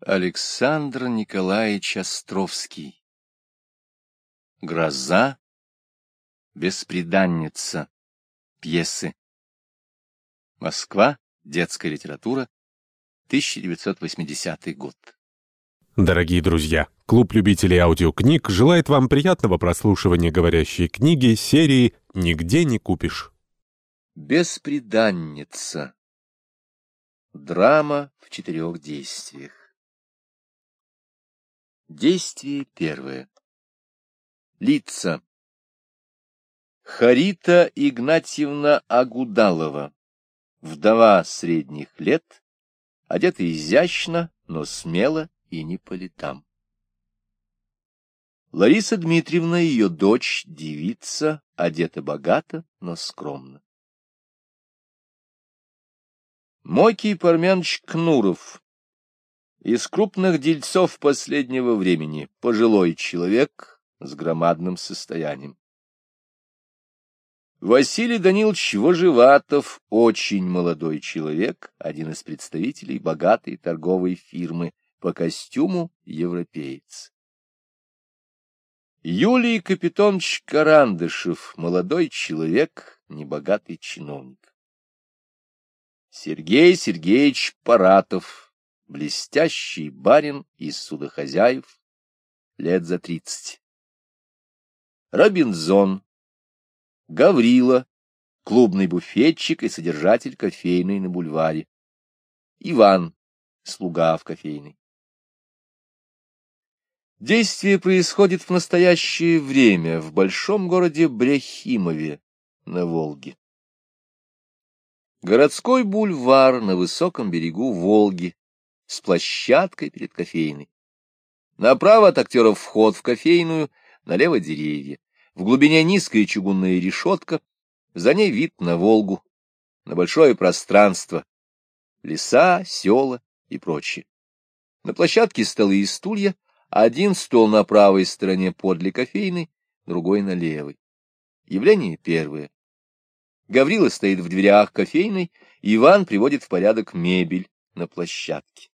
Александр Николаевич Островский Гроза, беспреданница, пьесы. Москва, детская литература, 1980 год. Дорогие друзья, клуб любителей аудиокниг желает вам приятного прослушивания говорящей книги серии «Нигде не купишь». Беспреданница. Драма в четырех действиях. Действие первое. Лица. Харита Игнатьевна Агудалова, вдова средних лет, одета изящно, но смело и не по летам. Лариса Дмитриевна, ее дочь, девица, одета богато, но скромно. Мойкий Парменович Кнуров, из крупных дельцов последнего времени, пожилой человек с громадным состоянием. Василий Данилович Вожеватов, очень молодой человек, один из представителей богатой торговой фирмы, по костюму европеец. Юлий Капитонович Карандышев, молодой человек, небогатый чиновник. Сергей Сергеевич Паратов, блестящий барин из судохозяев, лет за тридцать. Робинзон, Гаврила, клубный буфетчик и содержатель кофейной на бульваре. Иван, слуга в кофейной. Действие происходит в настоящее время в большом городе Брехимове на Волге. Городской бульвар на высоком берегу Волги с площадкой перед кофейной. Направо от актеров вход в кофейную, налево деревья. В глубине низкая чугунная решетка, за ней вид на Волгу, на большое пространство, леса, села и прочее. На площадке столы и стулья, один стол на правой стороне подле кофейной, другой на левой. Явление первое. Гаврила стоит в дверях кофейной, Иван приводит в порядок мебель на площадке.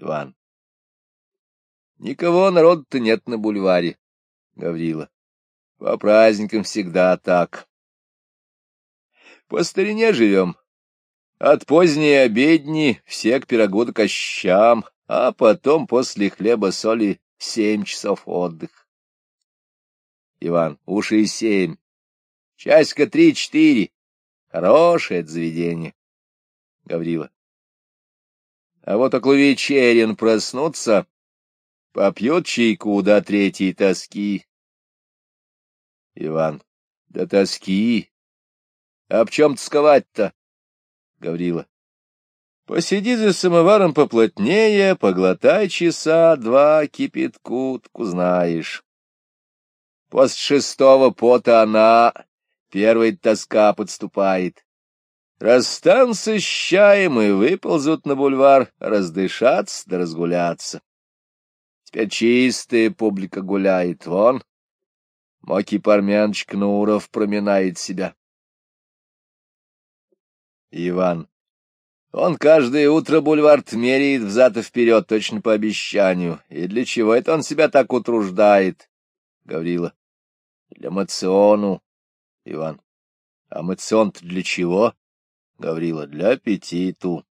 Иван. Никого народа-то нет на бульваре, Гаврила. По праздникам всегда так. По старине живем. От поздней обедни все к пирогу да кощам, а потом после хлеба-соли семь часов отдых. Иван, уж и семь. Часика три-четыре. Хорошее это заведение. Гаврила. А вот около вечерин проснутся, попьют чайку до третьей тоски. Иван. До тоски. А в чем тосковать-то? Гаврила. Посиди за самоваром поплотнее, поглотай часа два кипятку, так узнаешь. После шестого пота она, первая тоска подступает. Расстанутся с чаем и выползут на бульвар, раздышаться да разгуляться. Теперь чистая публика гуляет, вон. Моки Парменч Кнуров проминает себя. Иван. Он каждое утро бульвар меряет взад и вперед, точно по обещанию. И для чего это он себя так утруждает? Гаврила. Для мациону. Иван. А мацион для чего? Гаврила, для аппетиту.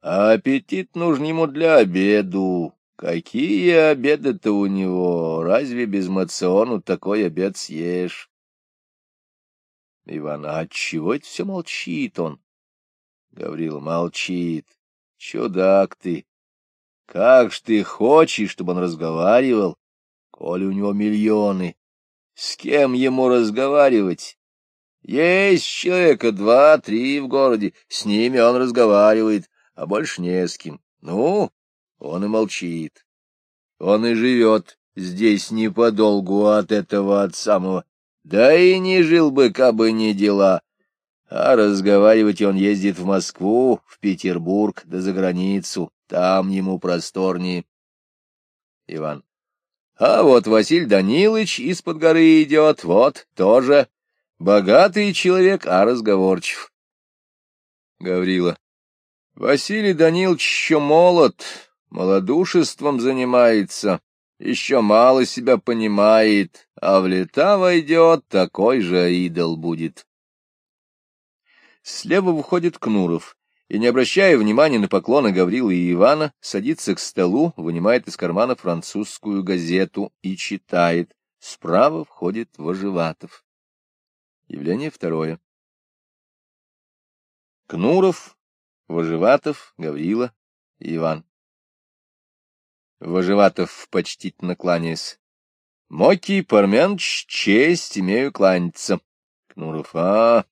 А аппетит нужен ему для обеду. Какие обеды-то у него? Разве без мациону такой обед съешь? Иван, а отчего это все молчит он? Гаврила, молчит. Чудак ты. Как ж ты хочешь, чтобы он разговаривал, коли у него миллионы? С кем ему разговаривать? Есть человека два-три в городе, с ними он разговаривает, а больше не с кем. Ну, он и молчит. Он и живет здесь не подолгу от этого от самого. Да и не жил бы, кабы не дела. А разговаривать он ездит в Москву, в Петербург, да за границу. Там ему просторнее. Иван. А вот Василий Данилович из-под горы идет, вот, тоже Богатый человек, а разговорчив. Гаврила. Василий Данилович еще молод, малодушеством занимается, еще мало себя понимает, а в лета войдет, такой же идол будет. Слева выходит Кнуров и, не обращая внимания на поклоны Гаврила и Ивана, садится к столу, вынимает из кармана французскую газету и читает. Справа входит Вожеватов. Явление второе. Кнуров, Вожеватов, Гаврила Иван. Вожеватов почтительно кланяясь. — Моки Парменч, честь имею кланяться. Кнуров, а,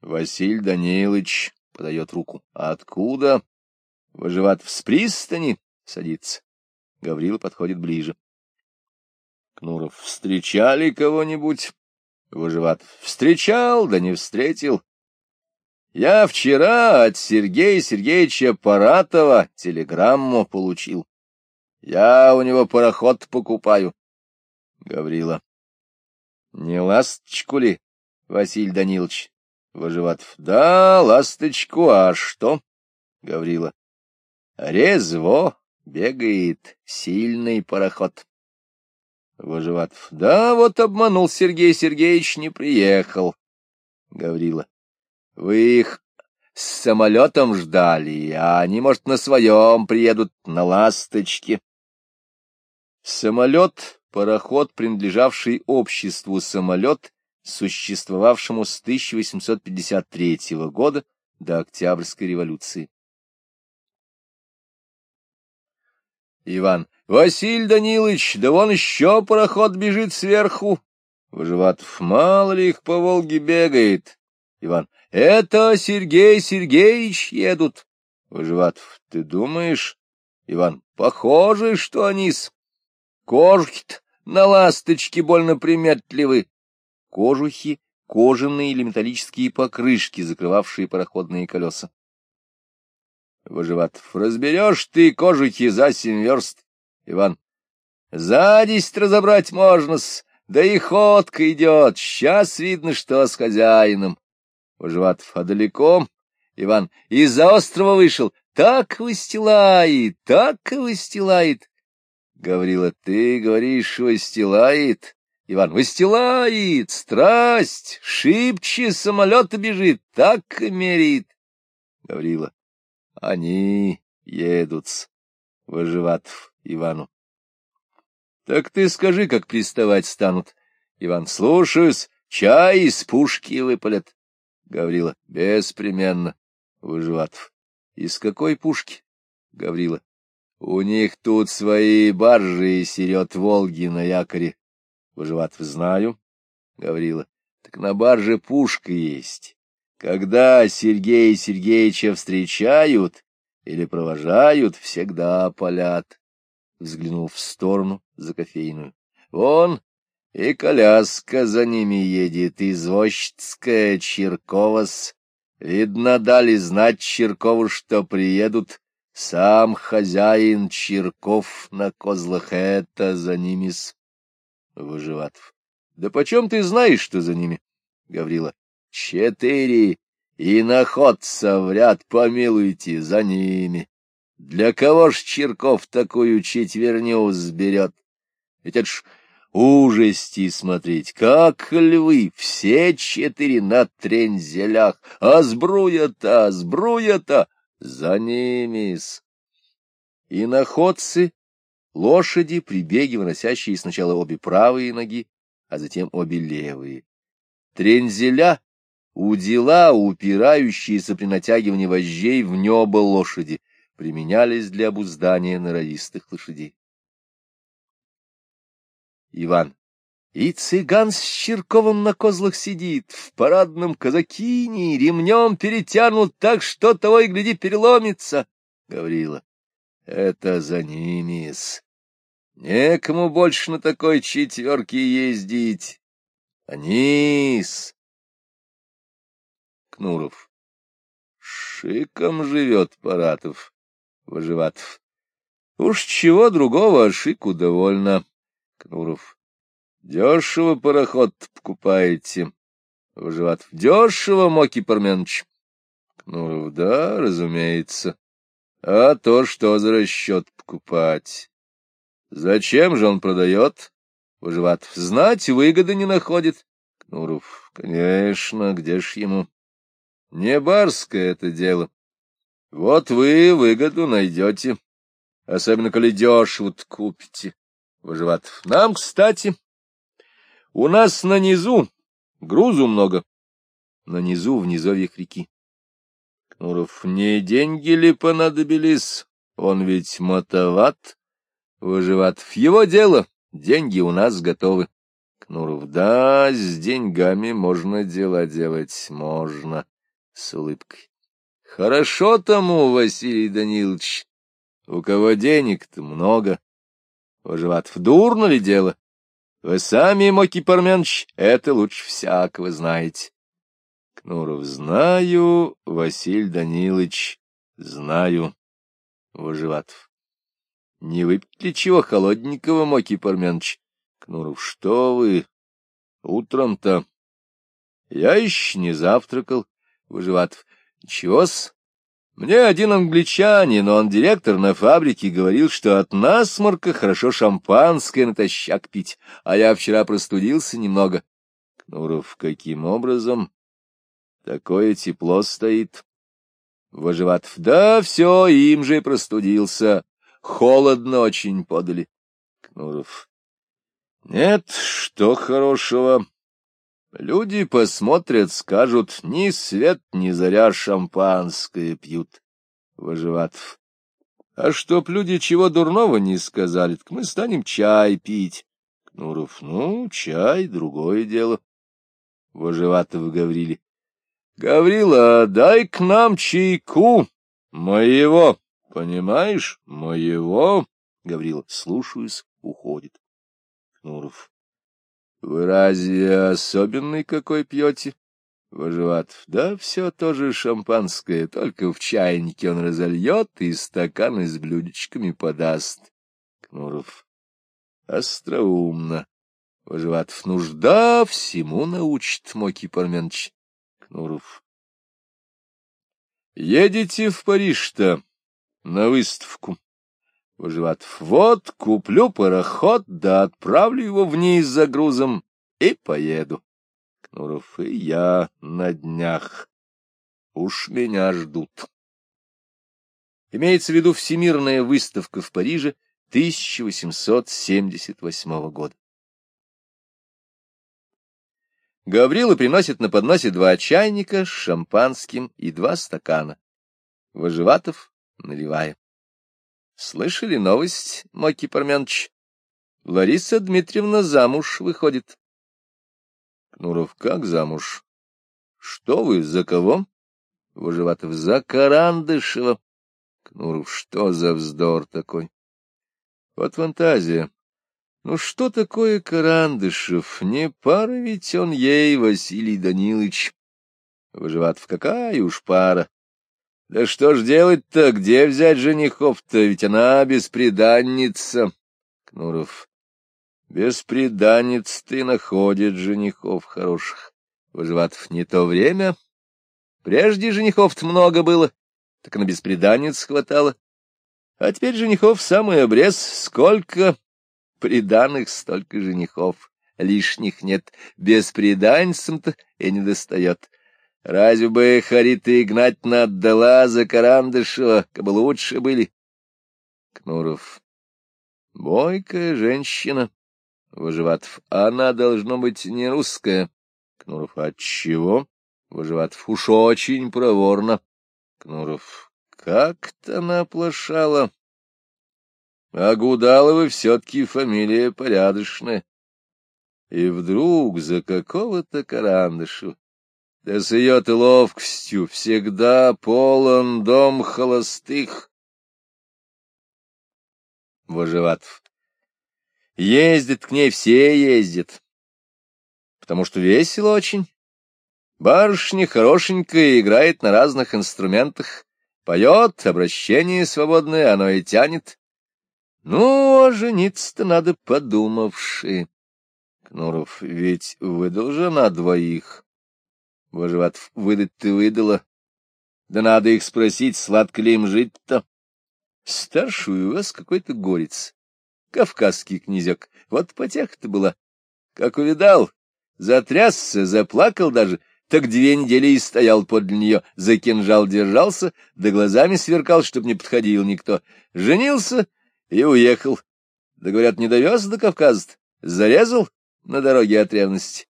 Василий Данилович подает руку. — Откуда? Вожеватов с пристани садится. Гаврила подходит ближе. Кнуров, встречали кого-нибудь? Выживат. Встречал, да не встретил. Я вчера от Сергея Сергеевича Паратова телеграмму получил. Я у него пароход покупаю. Гаврила. Не ласточку ли, Василий Данилович? Выживатов. Да, ласточку, а что? Гаврила. Резво бегает сильный пароход. Выживатов. Да, вот обманул Сергей Сергеевич, не приехал. Гаврила. Вы их с самолетом ждали, а они, может, на своем приедут, на ласточке. Самолет — пароход, принадлежавший обществу самолет, существовавшему с 1853 года до Октябрьской революции. Иван. Василий Данилович, да вон еще пароход бежит сверху. Выживатов, мало ли их по Волге бегает. Иван, это Сергей Сергеевич едут. Выживатов, ты думаешь? Иван, похоже, что они с... кожухи на ласточке больно приметливы. Кожухи — кожаные или металлические покрышки, закрывавшие пароходные колеса. Выживатов, разберешь ты кожухи за семь верст. Иван. За десять разобрать можно-с, да и ходка идет, сейчас видно, что с хозяином. Выживатов, а далеко? Иван. Из-за острова вышел, так выстилает, так и выстилает. Гаврила, ты говоришь, выстилает? Иван, выстилает, страсть, шибче самолета бежит, так и мерит. Гаврила, они едут, Выживатов. Ивану. — Так ты скажи, как приставать станут. Иван, слушаюсь, чай из пушки выпалят. Гаврила, беспременно. Выживатов. Из какой пушки? Гаврила. У них тут свои баржи серет Волги на якоре. Выживатов, знаю. Гаврила. Так на барже пушка есть. Когда Сергея Сергеевича встречают или провожают, всегда палят взглянул в сторону за кофейную. — Вон и коляска за ними едет, извозчицкая Черковас. Видно, дали знать Черкову, что приедут. Сам хозяин Черков на козлах, это за ними с... Выживатов. — Да почем ты знаешь, что за ними? Гаврила. — Четыре. И находца в ряд, помилуйте, за ними. Для кого ж Черков такую четверню сберет? Ведь это ж ужасти смотреть, как львы, все четыре на трензелях, а сбруя-то, сбруя-то, за ними-с. И находцы, лошади, прибеги, выносящие сначала обе правые ноги, а затем обе левые. Трензеля — удила, упирающиеся при натягивании вожжей в небо лошади, применялись для обуздания норовистых лошадей. Иван. И цыган с Черковым на козлах сидит, в парадном казакине, ремнем перетянут так, что того и гляди переломится. Гаврила. Это за ними-с. Некому больше на такой четверке ездить. Они-с. Кнуров. Шиком живет Паратов. Выживатов. Уж чего другого, Шику довольно. Кнуров. Дешево пароход покупаете. Выживатов. Дешево, Моки Парменович. Кнуров. Да, разумеется. А то что за расчет покупать? Зачем же он продает? Выживат. Знать выгоды не находит. Кнуров. Конечно, где ж ему? Не барское это дело. Вот вы выгоду найдете, особенно коли дешево купите. Выживат. Нам, кстати, у нас на низу грузу много. На низу, в низовьях реки. Кнуров. Не деньги ли понадобились? Он ведь мотоват. Выживат. В его дело. Деньги у нас готовы. Кнуров. Да, с деньгами можно дела делать. Можно. С улыбкой. Хорошо тому, Василий Данилович. У кого денег-то много. Выживат. Дурно ли дело? Вы сами, Моки Парменч, это лучше всякого знаете. Кнуров. Знаю, Василий Данилович, знаю. Выживатов. Не выпить ли чего холодненького, Моки Парменч? Кнуров. Что вы? Утром-то. Я еще не завтракал. Выживатов. Чего-с? Мне один англичанин, он директор на фабрике, говорил, что от насморка хорошо шампанское натощак пить, а я вчера простудился немного. Кнуров, каким образом? Такое тепло стоит. Вожеватов, да, все, им же простудился. Холодно очень подали. Кнуров, нет, что хорошего. Люди посмотрят, скажут, ни свет, ни заря шампанское пьют. Выживатов. А чтоб люди чего дурного не сказали, так мы станем чай пить. Кнуров. Ну, чай, другое дело. Выживатов Гаврили. Гаврила, дай к нам чайку. Моего. Понимаешь? Моего. Гаврила. Слушаюсь, уходит. Кнуров. Вы разве особенный какой пьете? Выживат. Да все тоже шампанское, только в чайнике он разольет и стаканы с блюдечками подаст. Кнуров. Остроумно. Выживат. Нужда всему научит, Моки Парменч. Кнуров. Едете в Париж-то на выставку? Выживатов. Вот, куплю пароход, да отправлю его вниз за грузом и поеду. Кнуров. И я на днях. Уж меня ждут. Имеется в виду Всемирная выставка в Париже 1878 года. Гаврила приносит на подносе два чайника с шампанским и два стакана. Выживатов наливая. Слышали новость, Моки Парменович? Лариса Дмитриевна замуж выходит. Кнуров, как замуж? Что вы, за кого? Выживатов, за Карандышева. Кнуров, что за вздор такой? Вот фантазия. Ну что такое Карандышев? Не пара ведь он ей, Василий Данилович. Выживатов, какая уж пара. Да что ж делать-то, где взять женихов-то, ведь она бесприданница. Кнуров. Бесприданниц ты находит женихов хороших. Выживатов не то время. Прежде женихов-то много было, так на бесприданниц хватало. А теперь женихов самый обрез. Сколько приданных, столько женихов. Лишних нет. Бесприданницам-то и не достает. Разве бы Харита Игнатьевна отдала за Карандышева, как бы лучше были? Кнуров. Бойкая женщина. Выживатов. Она должно быть не русская. Кнуров. Отчего? Выживатов. Уж очень проворно. Кнуров. Как-то она оплошала. А Гудалова все-таки фамилия порядочная. И вдруг за какого-то Карандышева да с ее-то ловкостью всегда полон дом холостых. Вожеватов. Ездит к ней, все ездят. Потому что весело очень. Барышня хорошенькая, играет на разных инструментах. Поет, обращение свободное, оно и тянет. Ну, а жениться-то надо подумавши. Кнуров, ведь выдал жена двоих. Вожеват выдать ты выдала. Да надо их спросить, сладко ли им жить-то. Старший у вас какой-то горец, кавказский князек, вот потеха-то была. Как увидал, затрясся, заплакал даже, так две недели и стоял подле нее, за кинжал держался, да глазами сверкал, чтоб не подходил никто. Женился и уехал. Да, говорят, не довез до Кавказа зарезал на дороге от ревности.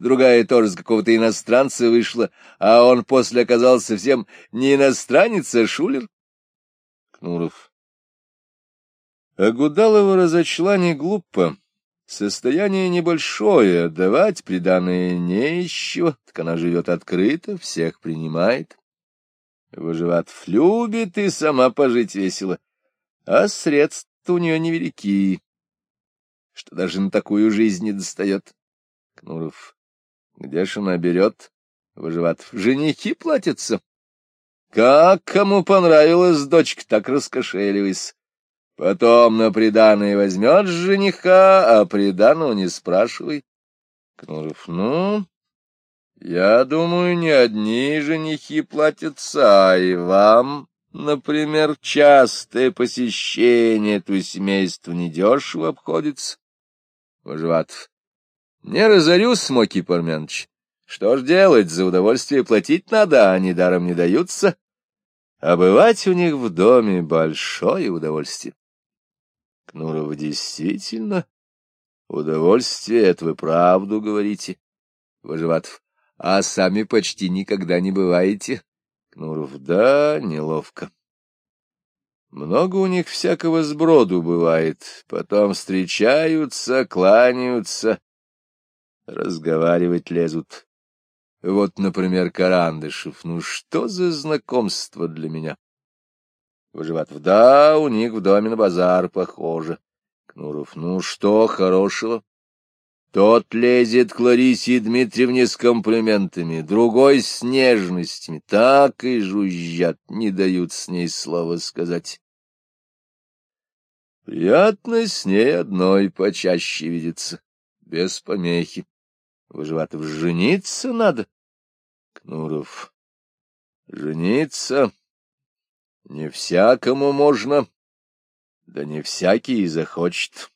Другая тоже с какого-то иностранца вышла, а он после оказался совсем не иностранец, а шулер. Кнуров. А Гудалова разочла не глупо. Состояние небольшое, давать приданное не еще, так она живет открыто, всех принимает. Выживат любит и сама пожить весело, а средств у нее невелики, что даже на такую жизнь не достает. Кнуров. Где ж она берет? Выживат. Женихи платятся. Как кому понравилась дочка, так раскошеливайся. Потом на приданое возьмет жениха, а приданого не спрашивай. Кнуров, ну, я думаю, не одни женихи платятся, а и вам, например, частое посещение этого семейства недешево обходится. Вожеватов, не разорюсь, Смоки Парменович. Что ж делать, за удовольствие платить надо, а они даром не даются. А бывать у них в доме большое удовольствие. Кнуров, действительно, удовольствие, это вы правду говорите. Выживатов, а сами почти никогда не бываете. Кнуров, да, неловко. Много у них всякого сброду бывает, потом встречаются, кланяются, разговаривать лезут. Вот, например, Карандышев, ну что за знакомство для меня? Выживатов. Да, у них в доме на базар похоже. Кнуров. Ну что хорошего? Тот лезет к Ларисе Дмитриевне с комплиментами, другой с нежностями. Так и жужжат, не дают с ней слова сказать. Приятно с ней одной почаще видеться, без помехи. Выживатов. Жениться надо. Кнуров. Жениться не всякому можно, да не всякий и захочет.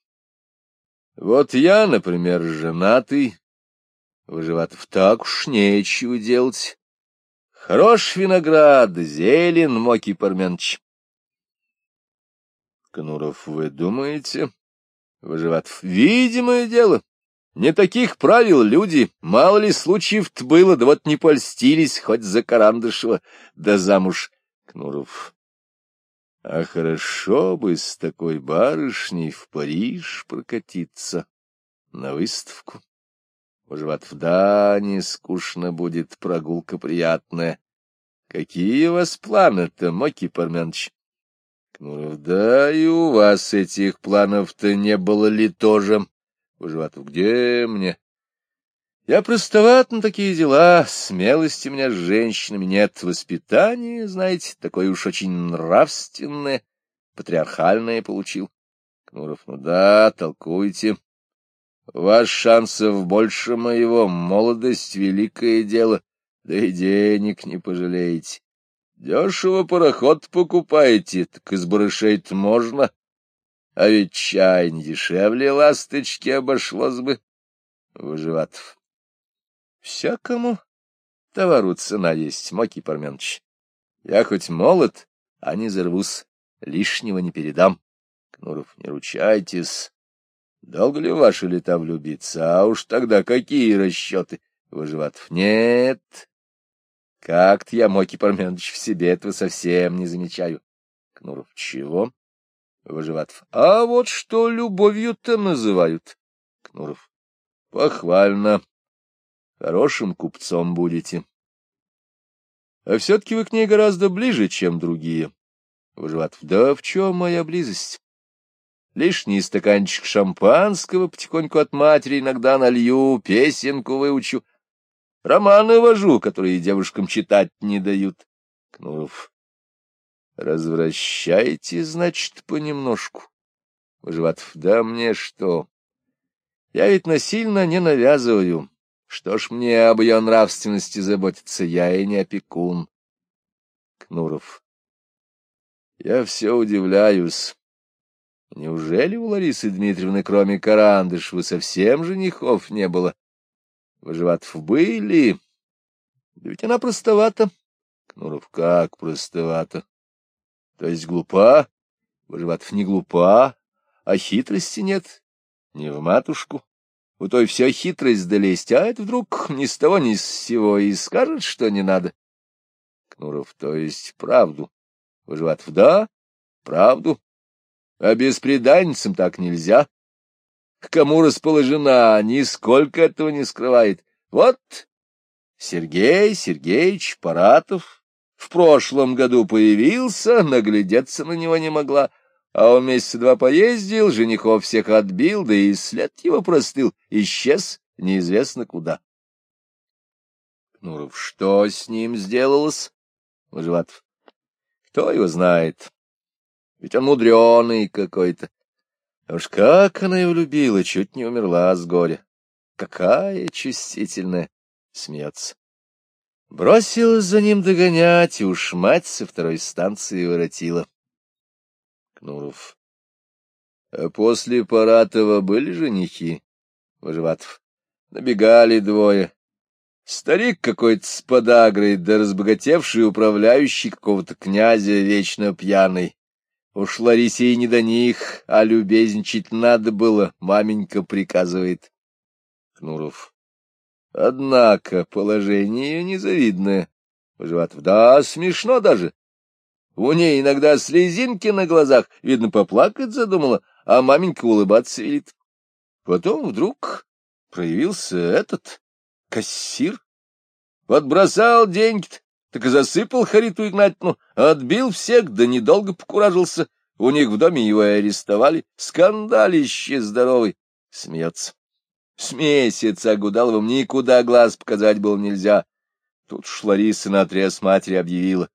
Вот я, например, женатый, Выживатов, так уж нечего делать. Хорош виноград, зелен, Моки Парменч. Кнуров, вы думаете? Выживатов, видимое дело. Не таких правил люди, мало ли случаев-то было, да вот не польстились, хоть за Карандышева, да замуж. Кнуров, а хорошо бы с такой барышней в Париж прокатиться на выставку. Может, в Дане скучно будет, прогулка приятная. Какие у вас планы-то, Моки Парменович? Кнуров, да и у вас этих планов-то не было ли тоже? Выживатов, где мне? Я простоват на такие дела, смелости у меня с женщинами нет, воспитание, знаете, такое уж очень нравственное, патриархальное получил. Кнуров, ну да, толкуйте. Ваш шансов больше моего, молодость — великое дело, да и денег не пожалеете. Дешево пароход покупаете, так из барышей можно, а ведь чай не дешевле ласточки обошлось бы. Выживатов. Всякому товару цена есть, Моки Парменович. Я хоть молод, а не зарвусь, лишнего не передам. Кнуров, не ручайтесь. Долго ли ваши лета влюбиться? А уж тогда какие расчеты? Выживатов, нет. Как-то я, Моки Парменович, в себе этого совсем не замечаю. Кнуров, чего? Выживатов, а вот что любовью-то называют. Кнуров, похвально. Хорошим купцом будете. А все-таки вы к ней гораздо ближе, чем другие. Выживат, да в чем моя близость? Лишний стаканчик шампанского потихоньку от матери иногда налью, песенку выучу. Романы вожу, которые девушкам читать не дают. Кнуров. Развращайте, значит, понемножку. Выживат, да мне что? Я ведь насильно не навязываю. Что ж мне об ее нравственности заботиться, я и не опекун. Кнуров. Я все удивляюсь. Неужели у Ларисы Дмитриевны, кроме Карандышева, совсем женихов не было? Выживатов были. Да ведь она простовата. Кнуров как простовата? То есть глупа? Выживатов не глупа, а хитрости нет. Не в матушку. У той вся хитрость долезть, а это вдруг ни с того ни с сего и скажет, что не надо. Кнуров, то есть правду. Выживатов, да, правду. А беспреданницам так нельзя. К кому расположена, нисколько этого не скрывает. Вот Сергей Сергеевич Паратов в прошлом году появился, наглядеться на него не могла, а он месяца два поездил, женихов всех отбил, да и след его простыл, исчез неизвестно куда. Кнуров, что с ним сделалось? Выживатов, кто его знает? Ведь он мудреный какой-то. Уж как она его любила, чуть не умерла с горя. Какая чувствительная! Смеется. Бросилась за ним догонять, и уж мать со второй станции воротила. Кнуров. А после Паратова были женихи? Выживатов. Набегали двое. Старик какой-то с подагрой, да разбогатевший управляющий какого-то князя вечно пьяный. Уж Ларисе и не до них, а любезничать надо было, маменька приказывает. Кнуров. Однако положение незавидное. Выживатов. Да, смешно даже. У ней иногда слезинки на глазах, видно, поплакать задумала, а маменька улыбаться велит. Потом вдруг проявился этот кассир. Подбросал деньги так и засыпал Хариту Игнатьевну, отбил всех, да недолго покуражился. У них в доме его и арестовали. Скандалище здоровый. Смеется. С месяца Гудаловым никуда глаз показать было нельзя. Тут уж Лариса наотрез матери объявила.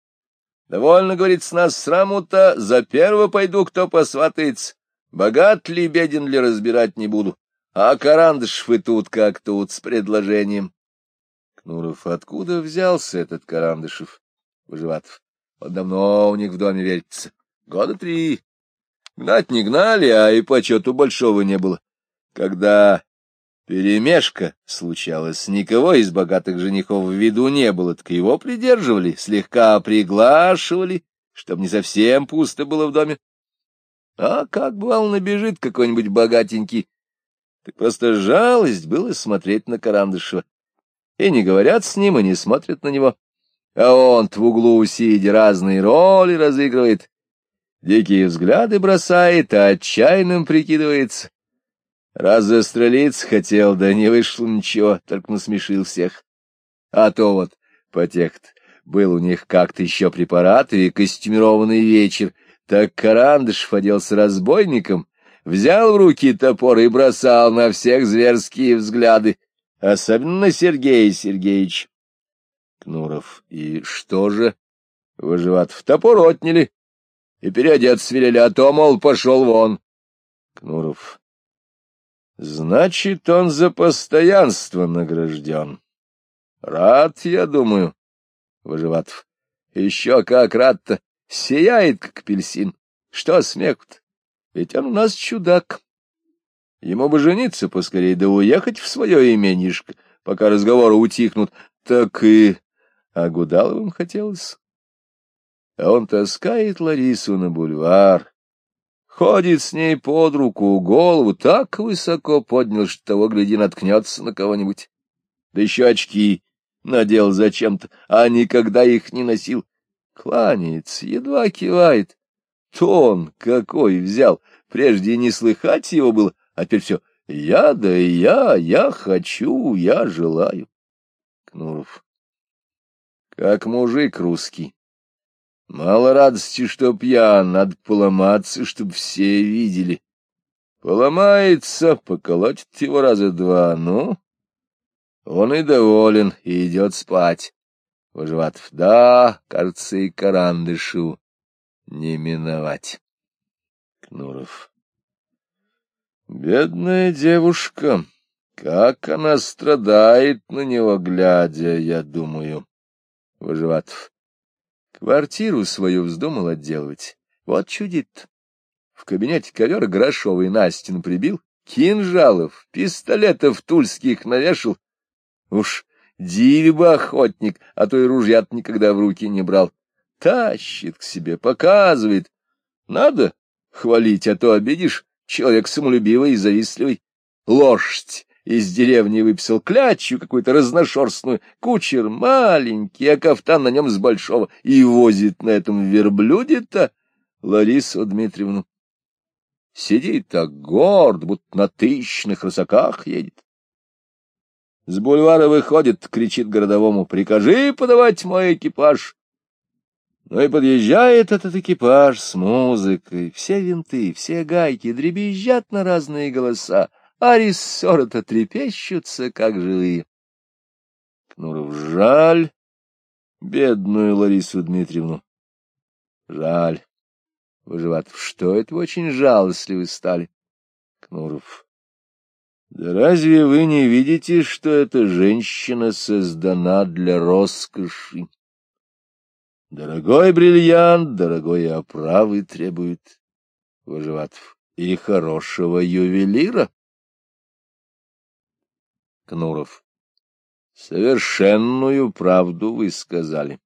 Довольно, говорит, с нас сраму-то, за первого пойду, кто посватается. Богат ли, беден ли, разбирать не буду. А Карандышев и тут как тут, с предложением. Кнуров, откуда взялся этот Карандышев? Выживатов. Он давно у них в доме вертится. Года три. Гнать не гнали, а и почету большого не было. Когда перемешка случалась, никого из богатых женихов в виду не было, так его придерживали, слегка приглашивали, чтобы не совсем пусто было в доме. А как бывало набежит какой-нибудь богатенький, так просто жалость было смотреть на Карандышева и не говорят с ним, и не смотрят на него. А он в углу сидя разные роли разыгрывает, дикие взгляды бросает, а отчаянным прикидывается. Раз застрелиться хотел, да не вышло ничего, только насмешил всех. А то вот, потехт, был у них как-то еще препарат и костюмированный вечер, так Карандышев оделся разбойником, взял в руки топор и бросал на всех зверские взгляды. Особенно Сергей Сергеевич. Кнуров. И что же? Выживат. В топор отняли. И переодеться велели, а то, мол, пошел вон. Кнуров. Значит, он за постоянство награжден. Рад, я думаю. Выживатов. Еще как рад-то. Сияет, как апельсин. Что смех-то? Ведь он у нас чудак. Ему бы жениться поскорее, да уехать в свое именишко, пока разговоры утихнут. Так и а Гудаловым хотелось. А он таскает Ларису на бульвар, ходит с ней под руку, голову так высоко поднял, что того, гляди, наткнется на кого-нибудь. Да еще очки надел зачем-то, а никогда их не носил. Кланяется, едва кивает. Тон какой взял, прежде не слыхать его было, а теперь все «я да я, я хочу, я желаю». Кнуров. Как мужик русский. Мало радости, что пьян, надо поломаться, чтоб все видели. Поломается, поколотит его раза два, ну... Он и доволен, и идет спать. Выживатов, да, кажется, и Карандышу не миновать. Кнуров. Бедная девушка, как она страдает на него, глядя, я думаю. Выживатов. Квартиру свою вздумал отделывать. Вот чудит. В кабинете ковер грошовый на стену прибил, кинжалов, пистолетов тульских навешал. Уж диве бы охотник, а то и ружья никогда в руки не брал. Тащит к себе, показывает. Надо хвалить, а то обидишь. Человек самолюбивый и завистливый. Лошадь из деревни выписал клячу какую-то разношерстную, кучер маленький, а кафтан на нем с большого, и возит на этом верблюде-то Ларису Дмитриевну. Сидит так горд, будто на тысячных рысаках едет. С бульвара выходит, кричит городовому, «Прикажи подавать мой экипаж!» Ну и подъезжает этот экипаж с музыкой, все винты, все гайки дребезжат на разные голоса, а рессоры-то трепещутся, как живые. Кнуров жаль бедную Ларису Дмитриевну. Жаль. Выживатов, что это вы очень жалостливы стали? Кнуров. Да разве вы не видите, что эта женщина создана для роскоши? Дорогой бриллиант, дорогой оправы требует. Выживатов. И хорошего ювелира. Кнуров. Совершенную правду вы сказали.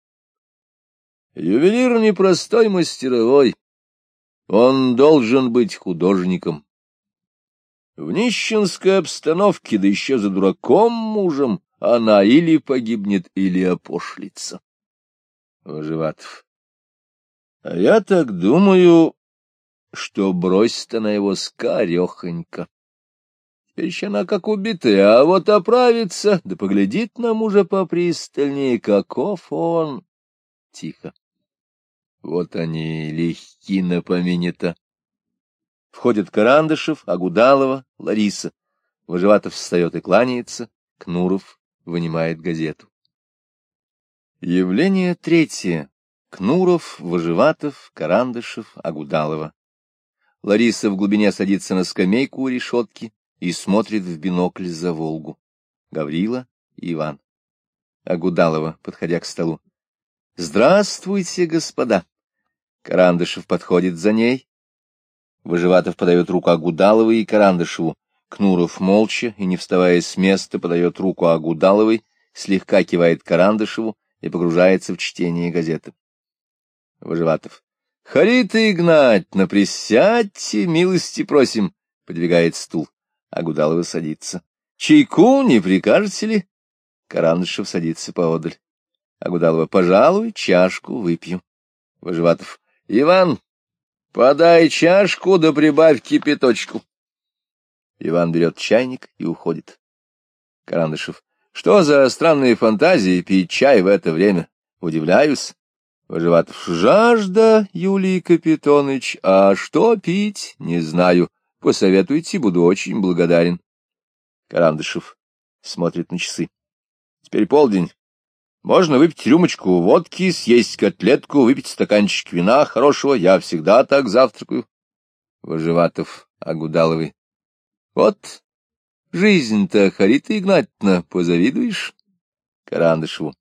Ювелир непростой мастеровой. Он должен быть художником. В нищенской обстановке, да еще за дураком мужем, она или погибнет, или опошлится. Выживатов. А я так думаю, что бросит она его скорехонько. Теперь она как убитая, а вот оправится, да поглядит на мужа попристальнее, каков он. Тихо. Вот они легки на. Входят Карандышев, Агудалова, Лариса. Выживатов встает и кланяется. Кнуров вынимает газету. Явление третье. Кнуров, Выживатов, Карандышев, Агудалова. Лариса в глубине садится на скамейку у решетки, и смотрит в бинокль за Волгу. Гаврила и Иван. Агудалова, подходя к столу. — Здравствуйте, господа! Карандышев подходит за ней. Выживатов подает руку Агудаловой и Карандышеву. Кнуров молча и, не вставая с места, подает руку Агудаловой, слегка кивает Карандышеву и погружается в чтение газеты. Выживатов. — Харита Игнатьевна, присядьте, милости просим, — подвигает стул. Агудалова садится. — Чайку не прикажете ли? Карандышев садится поодаль. Агудалова, пожалуй, чашку выпью. Выживатов. — Иван, подай чашку да прибавь кипяточку. Иван берет чайник и уходит. Карандышев. — Что за странные фантазии пить чай в это время? Удивляюсь. Выживатов. — Жажда, Юлий Капитоныч, а что пить, не знаю. Посоветуйте, буду очень благодарен. Карандышев смотрит на часы. Теперь полдень. Можно выпить рюмочку водки, съесть котлетку, выпить стаканчик вина хорошего. Я всегда так завтракаю. Выживатов, Агудаловый. Вот жизнь-то, Харита Игнатьевна, позавидуешь? Карандышеву.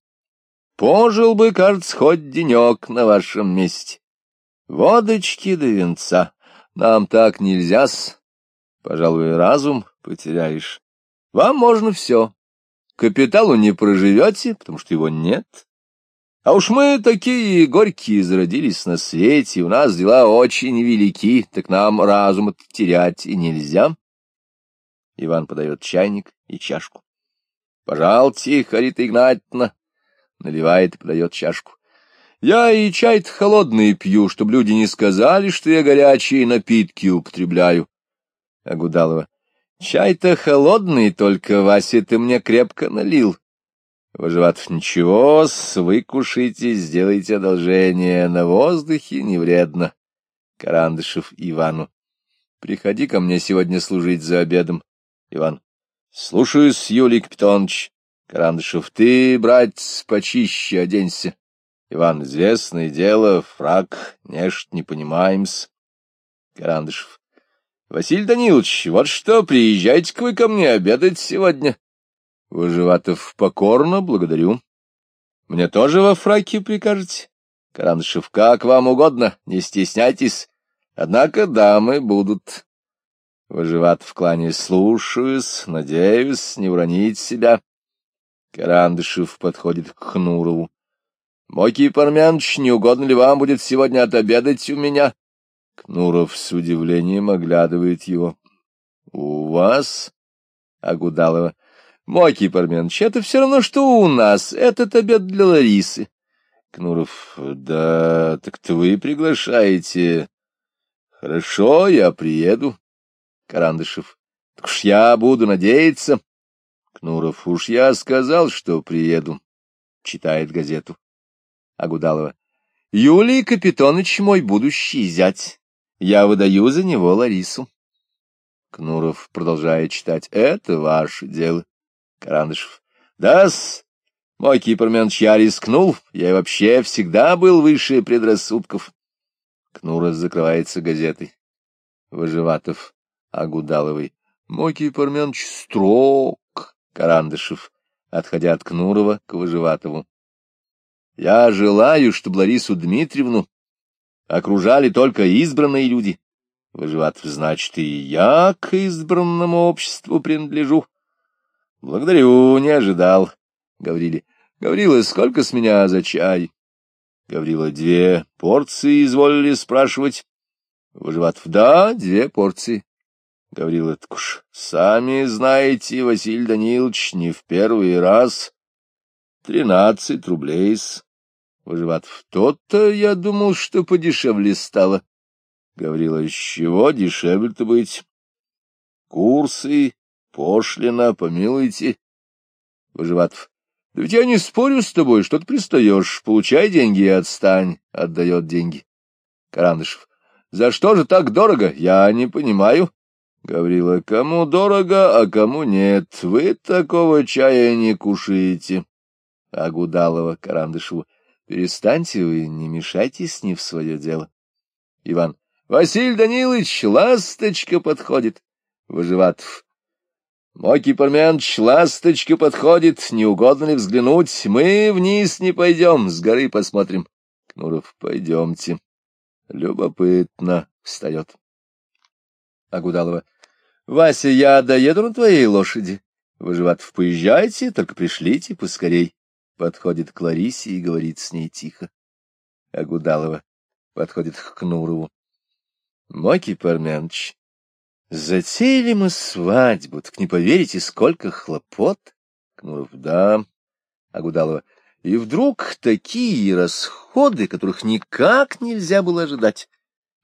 Пожил бы, кажется, хоть денек на вашем месте. Водочки до венца. Нам так нельзя-с. Пожалуй, разум потеряешь. Вам можно все. Капиталу не проживете, потому что его нет. А уж мы такие горькие зародились на свете, у нас дела очень велики, так нам разум терять и нельзя. Иван подает чайник и чашку. — Пожалуйте, Харита Игнатьевна, наливает и подает чашку. Я и чай-то холодный пью, чтобы люди не сказали, что я горячие напитки употребляю. Агудалова. Чай-то холодный, только, Вася, ты мне крепко налил. Выживатов. Ничего, выкушайте, сделайте одолжение. На воздухе не вредно. Карандышев Ивану. Приходи ко мне сегодня служить за обедом. Иван. Слушаюсь, Юлий Капитонович. Карандышев. Ты, брать, почище оденься. Иван, известное дело, фраг, нечто не понимаем-с. Карандышев. Василий Данилович, вот что, приезжайте-ка вы ко мне обедать сегодня. Выживатов покорно благодарю. Мне тоже во фраке прикажете? Карандышев, как вам угодно, не стесняйтесь. Однако дамы будут. Выживат в клане слушаюсь, надеюсь, не уронить себя. Карандышев подходит к Хнурову. — Мокий Парменч, не угодно ли вам будет сегодня отобедать у меня? Кнуров с удивлением оглядывает его. — У вас? — Агудалова. — Мокий Парменч, это все равно, что у нас. Этот обед для Ларисы. Кнуров. — Да, так-то вы приглашаете. — Хорошо, я приеду. Карандышев. — Так уж я буду надеяться. Кнуров. — Уж я сказал, что приеду. Читает газету. Агудалова. — Юлий Капитоныч мой будущий зять. Я выдаю за него Ларису. Кнуров продолжает читать. — Это ваше дело. Карандышев. — Да-с, мой Кипрменч, я рискнул, я вообще всегда был выше предрассудков. Кнуров закрывается газетой. Выживатов, Агудаловый. Мой Кипрменч строг. Карандышев, отходя от Кнурова к Выживатову. Я желаю, чтобы Ларису Дмитриевну окружали только избранные люди. Выживатов, значит, и я к избранному обществу принадлежу. Благодарю, не ожидал. Говорили. Гаврила, сколько с меня за чай? Гаврила, две порции изволили спрашивать. Выживатов, да, две порции. Гаврила, так уж сами знаете, Василий Данилович, не в первый раз. Тринадцать рублей-с. Выживатов, тот-то я думал, что подешевле стало. Гаврила, из чего дешевле-то быть? Курсы, пошлина, помилуйте. Выживатов, да ведь я не спорю с тобой, что ты пристаешь. Получай деньги и отстань. Отдает деньги. Карандышев. За что же так дорого? Я не понимаю. Гаврила. Кому дорого, а кому нет. Вы такого чая не кушаете. Агудалова Карандышеву. Перестаньте вы, не мешайте с ним в свое дело. Иван. Василий Данилович, ласточка подходит. Выживатов. Мой Кипарменч, ласточка подходит, не угодно ли взглянуть? Мы вниз не пойдем, с горы посмотрим. Кнуров, пойдемте. Любопытно, встает. Агудалова, Вася, я доеду на твоей лошади. Выживатов, поезжайте, только пришлите поскорей. Подходит к Ларисе и говорит с ней тихо. Агудалова подходит к Кнурову. Мой Кипарменч, Затеяли мы свадьбу, так не поверите, сколько хлопот. Кнуров, да. Агудалова, и вдруг такие расходы, которых никак нельзя было ожидать.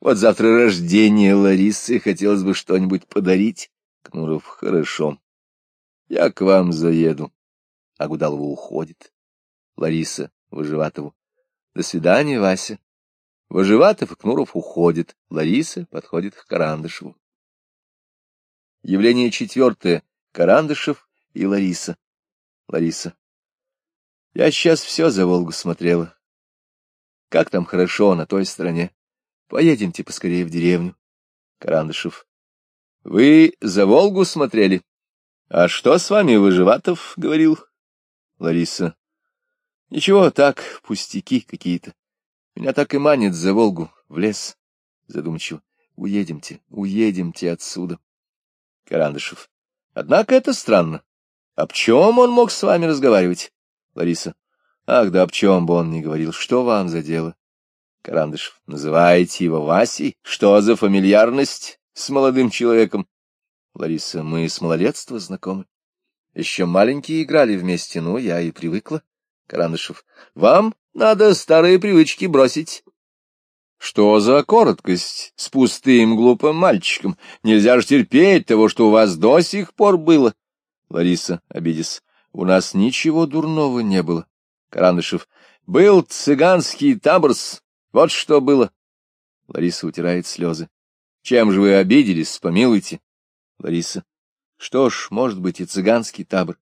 Вот завтра рождение Ларисы, хотелось бы что-нибудь подарить. Кнуров, хорошо. Я к вам заеду. Агудалова уходит. Лариса Выживатову. До свидания, Вася. Выживатов и Кнуров уходит. Лариса подходит к Карандышеву. Явление четвертое. Карандышев и Лариса. Лариса. Я сейчас все за Волгу смотрела. Как там хорошо на той стороне. Поедемте поскорее в деревню. Карандышев. Вы за Волгу смотрели? А что с вами Выживатов говорил? Лариса. Ничего, так, пустяки какие-то. Меня так и манит за Волгу, в лес. Задумчиво. Уедемте, уедемте отсюда. Карандышев. Однако это странно. Об чем он мог с вами разговаривать? Лариса. Ах, да об чем бы он ни говорил. Что вам за дело? Карандышев. Называете его Васей? Что за фамильярность с молодым человеком? Лариса. Мы с малолетства знакомы. Еще маленькие играли вместе, ну, я и привыкла. Карандышев. Вам надо старые привычки бросить. Что за короткость с пустым глупым мальчиком? Нельзя же терпеть того, что у вас до сих пор было. Лариса, обидясь, у нас ничего дурного не было. Карандышев, был цыганский таборс, вот что было. Лариса утирает слезы. Чем же вы обиделись, помилуйте? Лариса, что ж, может быть и цыганский табор.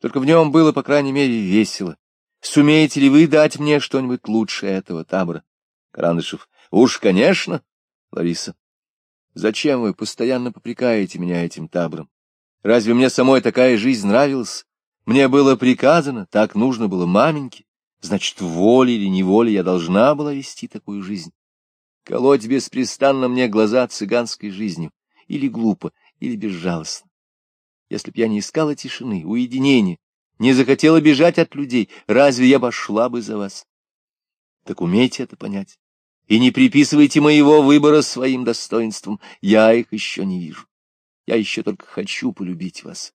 Только в нем было, по крайней мере, весело. Сумеете ли вы дать мне что-нибудь лучше этого табора? Карандышев, Уж, конечно, Лариса. Зачем вы постоянно попрекаете меня этим табором? Разве мне самой такая жизнь нравилась? Мне было приказано, так нужно было маменьке. Значит, волей или неволей я должна была вести такую жизнь. Колоть беспрестанно мне глаза цыганской жизнью. Или глупо, или безжалостно. Если б я не искала тишины, уединения, не захотела бежать от людей, разве я пошла бы за вас? Так умейте это понять. И не приписывайте моего выбора своим достоинствам, я их еще не вижу. Я еще только хочу полюбить вас.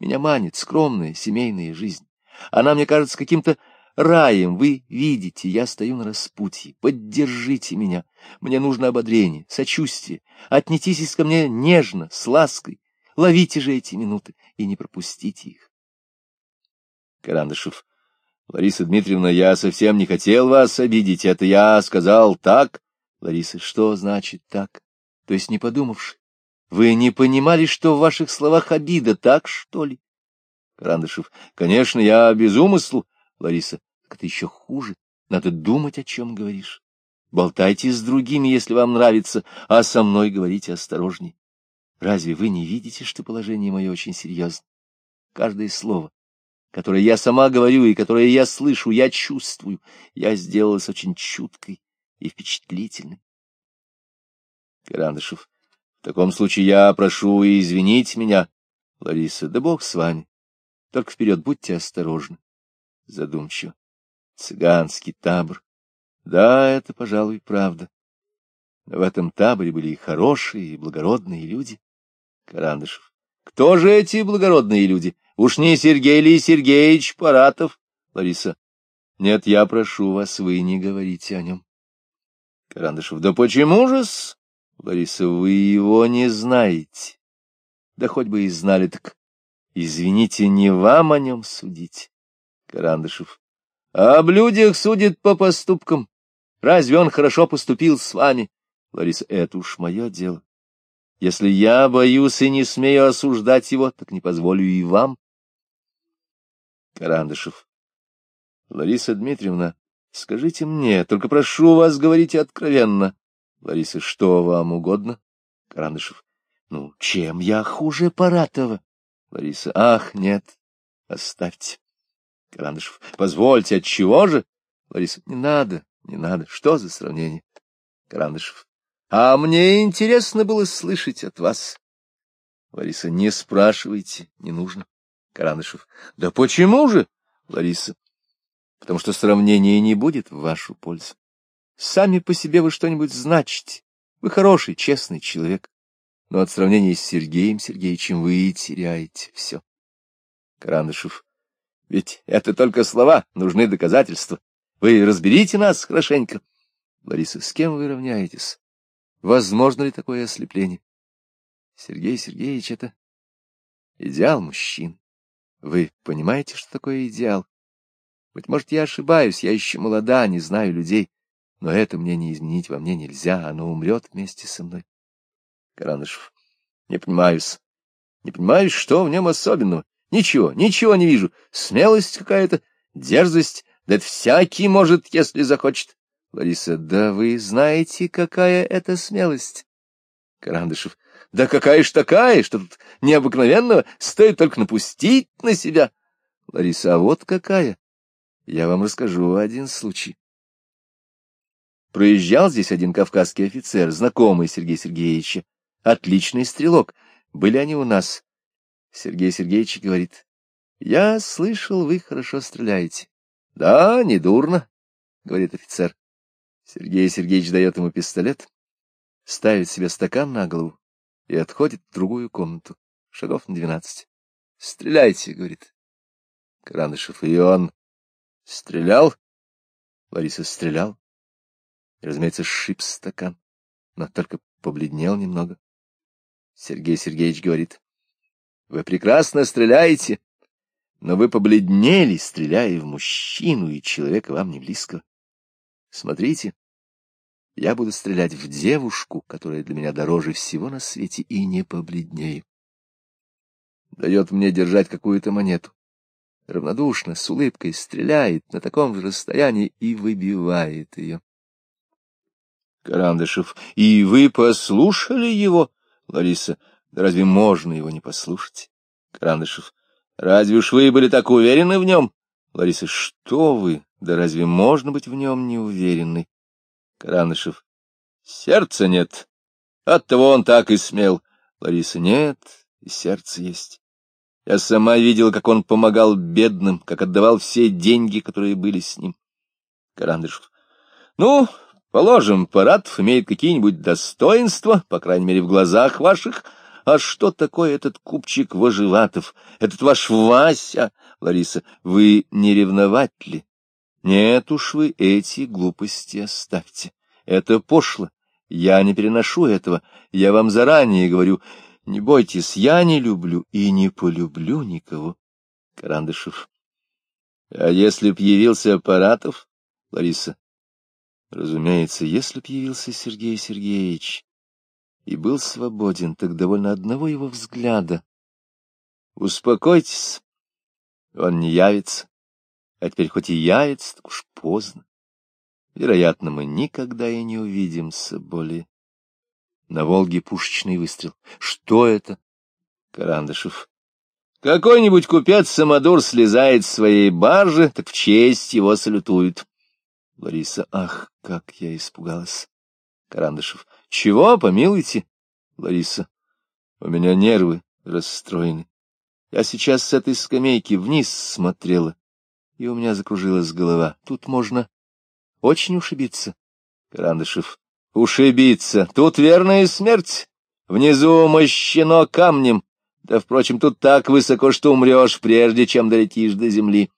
Меня манит скромная семейная жизнь. Она мне кажется каким-то раем. Вы видите, я стою на распутье. Поддержите меня. Мне нужно ободрение, сочувствие. Отнеситесь ко мне нежно, с лаской. Ловите же эти минуты и не пропустите их. Карандышев. Лариса Дмитриевна, я совсем не хотел вас обидеть. Это я сказал так. Лариса, что значит так? То есть не подумавши. Вы не понимали, что в ваших словах обида, так что ли? Карандышев. Конечно, я без умыслу. Лариса. Так это еще хуже. Надо думать, о чем говоришь. Болтайте с другими, если вам нравится, а со мной говорите осторожней. Разве вы не видите, что положение мое очень серьезно? Каждое слово, которое я сама говорю и которое я слышу, я чувствую, я сделалась очень чуткой и впечатлительной. Карандышев. В таком случае я прошу извинить меня. Лариса. Да бог с вами. Только вперед будьте осторожны. Задумчиво. Цыганский табор. Да, это, пожалуй, правда. в этом таборе были и хорошие, и благородные люди. Карандышев. Кто же эти благородные люди? Уж не Сергей ли Сергеевич Паратов? Лариса. Нет, я прошу вас, вы не говорите о нем. Карандышев. Да почему же-с? Лариса, вы его не знаете. Да хоть бы и знали, так извините, не вам о нем судить. Карандышев. А об людях судит по поступкам. Разве он хорошо поступил с вами? Лариса, это уж мое дело. Если я боюсь и не смею осуждать его, так не позволю и вам. Карандышев. Лариса Дмитриевна, скажите мне, только прошу вас, говорите откровенно. Лариса, что вам угодно? Карандышев. Ну, чем я хуже Паратова? Лариса. Ах, нет, оставьте. Карандышев. Позвольте, от чего же? Лариса. Не надо, не надо. Что за сравнение? Карандышев. А мне интересно было слышать от вас. Лариса. Не спрашивайте, не нужно. Карандышев. Да почему же? Лариса. Потому что сравнение не будет в вашу пользу. Сами по себе вы что-нибудь значите. Вы хороший, честный человек. Но от сравнения с Сергеем Сергеевичем вы теряете все. Карандышев. Ведь это только слова, нужны доказательства. Вы разберите нас хорошенько. Лариса, с кем вы равняетесь? Возможно ли такое ослепление? Сергей Сергеевич — это идеал мужчин. Вы понимаете, что такое идеал? Быть может, я ошибаюсь, я еще молода, не знаю людей, но это мне не изменить во мне нельзя, оно умрет вместе со мной. Каранышев, не понимаюсь. Не понимаю, что в нем особенного. Ничего, ничего не вижу. Смелость какая-то, дерзость, да это всякий может, если захочет. Лариса, да вы знаете, какая это смелость. Карандышев, да какая ж такая, что тут необыкновенного, стоит только напустить на себя. Лариса, а вот какая. Я вам расскажу один случай. Проезжал здесь один кавказский офицер, знакомый Сергея Сергеевича, отличный стрелок. Были они у нас Сергей Сергеевич говорит, — Я слышал, вы хорошо стреляете. — Да, недурно, — говорит офицер. Сергей Сергеевич дает ему пистолет, ставит себе стакан на голову и отходит в другую комнату, шагов на двенадцать. — Стреляйте, — говорит. Карандышев, и он стрелял? Лариса стрелял. разумеется, сшиб стакан, но только побледнел немного. Сергей Сергеевич говорит, вы прекрасно стреляете, но вы побледнели, стреляя в мужчину, и человека вам не близко. Смотрите, я буду стрелять в девушку, которая для меня дороже всего на свете, и не побледнею. Дает мне держать какую-то монету. Равнодушно, с улыбкой стреляет на таком же расстоянии и выбивает ее. Карандышев. И вы послушали его, Лариса? разве можно его не послушать? Карандышев. Разве уж вы были так уверены в нем? Лариса, что вы? Да разве можно быть в нем неуверенной? Каранышев. Сердца нет. Оттого он так и смел. Лариса. Нет, и сердце есть. Я сама видела, как он помогал бедным, как отдавал все деньги, которые были с ним. Карандышев. Ну, положим, Паратов имеет какие-нибудь достоинства, по крайней мере, в глазах ваших. А что такое этот купчик Вожеватов, этот ваш Вася? Лариса, вы не ревновать ли? Нет уж вы эти глупости оставьте. Это пошло. Я не переношу этого. Я вам заранее говорю, не бойтесь, я не люблю и не полюблю никого. Карандышев. А если б явился Аппаратов? Лариса. Разумеется, если б явился Сергей Сергеевич и был свободен, так довольно одного его взгляда. Успокойтесь, он не явится, а теперь хоть и явится, так уж поздно. Вероятно, мы никогда и не увидимся более. На Волге пушечный выстрел. Что это? Карандышев. Какой-нибудь купец-самодур слезает с своей баржи, так в честь его салютуют. Лариса. Ах, как я испугалась. Карандышев. Чего, помилуйте? Лариса. У меня нервы расстроены. Я сейчас с этой скамейки вниз смотрела, и у меня закружилась голова. Тут можно очень ушибиться. Карандышев. Ушибиться. Тут верная смерть. Внизу мощено камнем. Да, впрочем, тут так высоко, что умрешь, прежде чем долетишь до земли.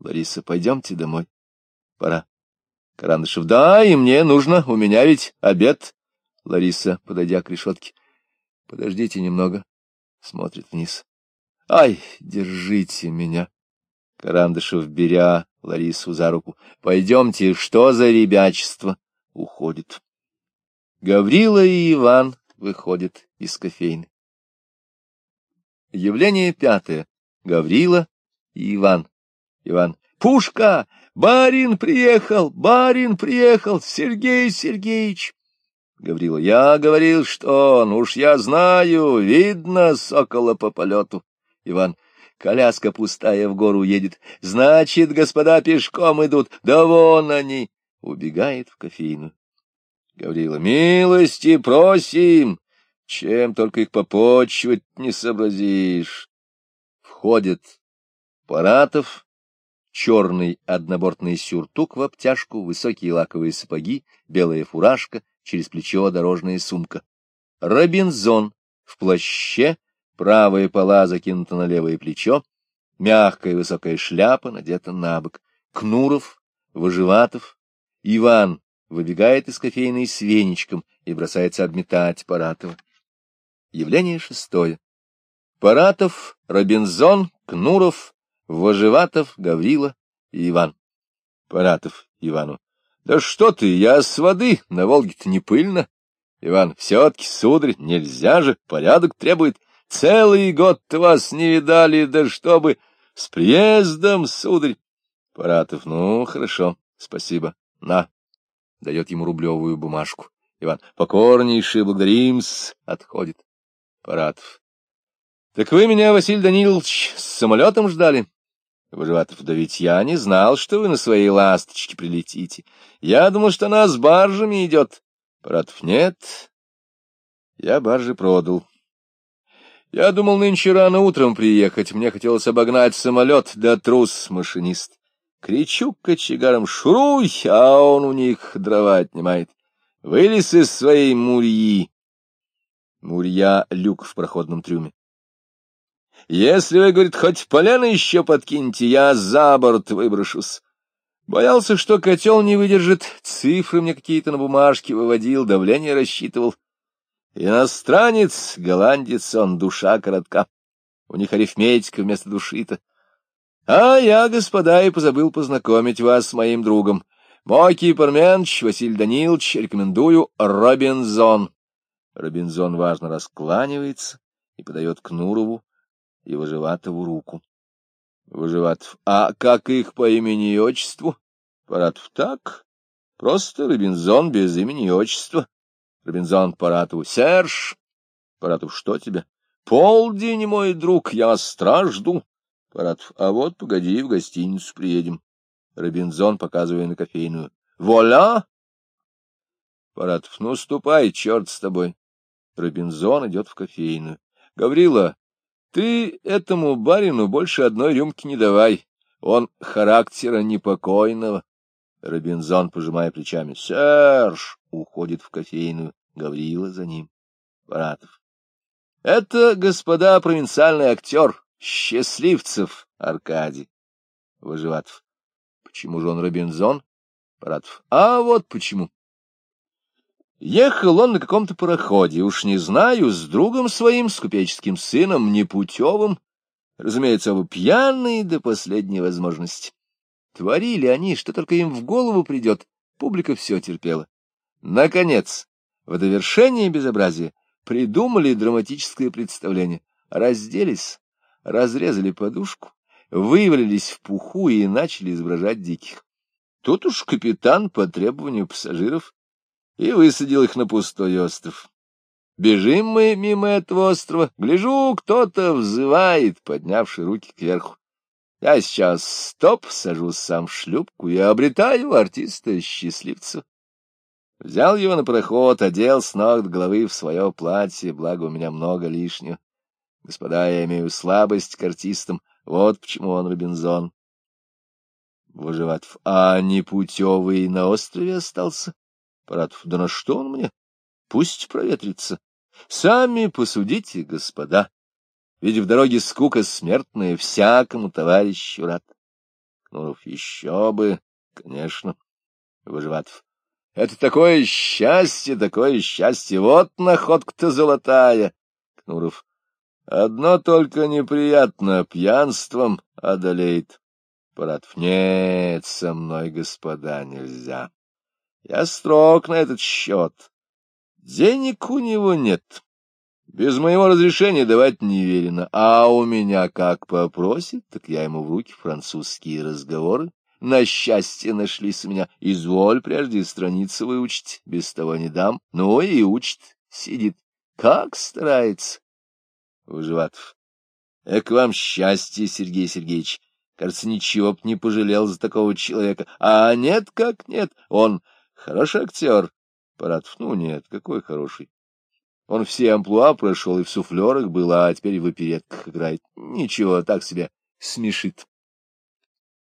Лариса, пойдемте домой. Пора. Карандышев. Да, и мне нужно. У меня ведь обед. Лариса, подойдя к решетке. Подождите немного. Смотрит вниз. Ай, держите меня. Карандышев, беря Ларису за руку. Пойдемте, что за ребячество? Уходит. Гаврила и Иван выходят из кофейны. Явление пятое. Гаврила и Иван. Иван. Пушка! Барин приехал! Барин приехал! Сергей Сергеевич! Гаврила. Я говорил, что он, уж я знаю, видно сокола по полету. Иван. Коляска пустая в гору едет. Значит, господа пешком идут. Да вон они! Убегает в кофейну. Гаврила, милости просим, чем только их попочивать не сообразишь. Входит Паратов, черный однобортный сюртук в обтяжку, высокие лаковые сапоги, белая фуражка, через плечо дорожная сумка. Робинзон в плаще, правая пола закинута на левое плечо, мягкая высокая шляпа надета на бок. Кнуров, Выживатов, Иван выбегает из кофейной с веничком и бросается обметать Паратова. Явление шестое. Паратов, Робинзон, Кнуров, Вожеватов, Гаврила и Иван. Паратов Ивану. Да что ты, я с воды, на Волге-то не пыльно. Иван, все-таки, сударь, нельзя же, порядок требует. Целый год вас не видали, да чтобы... С приездом, сударь. Паратов, ну, хорошо, спасибо. На дает ему рублевую бумажку. Иван, покорнейший, благодарим-с, отходит. Паратов. Так вы меня, Василий Данилович, с самолетом ждали? Выживатов, да ведь я не знал, что вы на своей ласточке прилетите. Я думал, что она с баржами идет. Паратов, нет. Я баржи продал. Я думал нынче рано утром приехать. Мне хотелось обогнать самолет, да трус машинист. Кричу кочегарам «Шуруй!», а он у них дрова отнимает. Вылез из своей мурьи. Мурья — люк в проходном трюме. Если вы, говорит, хоть полено еще подкиньте, я за борт выброшусь. Боялся, что котел не выдержит, цифры мне какие-то на бумажке выводил, давление рассчитывал. Иностранец, голландец, он душа коротка. У них арифметика вместо души-то. А я, господа, и позабыл познакомить вас с моим другом. Мой кипарменч Василий Данилович, рекомендую Робинзон. Робинзон важно раскланивается и подает Кнурову и Выживатову руку. Выживатов. А как их по имени и отчеству? Паратов. Так. Просто Робинзон без имени и отчества. Робинзон Паратову. Серж. Паратов. Что тебе? Полдень, мой друг, я стражду. Паратов. А вот, погоди, в гостиницу приедем. Робинзон, показывая на кофейную. Воля! Паратов. Ну, ступай, черт с тобой. Робинзон идет в кофейную. Гаврила, ты этому барину больше одной рюмки не давай. Он характера непокойного. Робинзон, пожимая плечами. Серж! Уходит в кофейную. Гаврила за ним. Паратов. Это, господа, провинциальный актер. Счастливцев Аркадий. Выживатов. Почему же он Робинзон? Паратов. А вот почему. Ехал он на каком-то пароходе, уж не знаю, с другом своим, с купеческим сыном, непутевым, разумеется, оба пьяные до последней возможности. Творили они, что только им в голову придет, публика все терпела. Наконец, в довершение безобразия, придумали драматическое представление, разделись, разрезали подушку, вывалились в пуху и начали изображать диких. Тут уж капитан по требованию пассажиров и высадил их на пустой остров. Бежим мы мимо этого острова, гляжу, кто-то взывает, поднявший руки кверху. Я сейчас стоп, сажусь сам в шлюпку и обретаю артиста-счастливца. Взял его на проход, одел с ног до головы в свое платье, благо у меня много лишнего. Господа, я имею слабость к артистам, вот почему он Робинзон. Выживатов. А непутевый на острове остался? Паратов. Да на что он мне? Пусть проветрится. Сами посудите, господа. Ведь в дороге скука смертная, всякому товарищу рад. Кнуров. Еще бы, конечно. Выживатов. Это такое счастье, такое счастье. Вот находка-то золотая. Кнуров. Одно только неприятно, пьянством одолеет. Паратов. Нет, со мной, господа, нельзя. Я строг на этот счет. Денег у него нет. Без моего разрешения давать не велено. А у меня как попросит, так я ему в руки французские разговоры. На счастье нашлись у меня. Изволь прежде страницы выучить, без того не дам. Ну и учит, сидит. Как старается. Выживатов. Эк вам счастье, Сергей Сергеевич. Кажется, ничего б не пожалел за такого человека. А нет, как нет, он Хороший актер. Паратов, ну нет, какой хороший. Он все амплуа прошел и в суфлерах был, а теперь в оперетках играет. Ничего, так себе смешит.